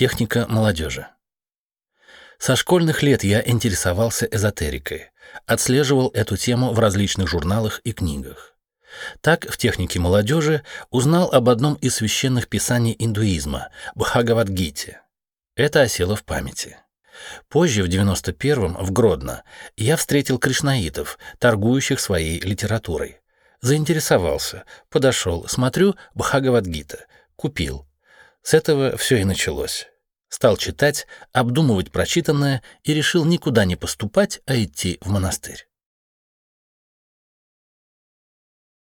Техника молодежи. Со школьных лет я интересовался эзотерикой, отслеживал эту тему в различных журналах и книгах. Так, в технике молодежи узнал об одном из священных писаний индуизма – Бхагавадгите. Это осело в памяти. Позже, в 91-м, в Гродно, я встретил кришнаитов, торгующих своей литературой. Заинтересовался, подошел, смотрю, Бхагавадгита, купил. С этого все и началось. Стал читать, обдумывать прочитанное и решил никуда не поступать, а идти в монастырь.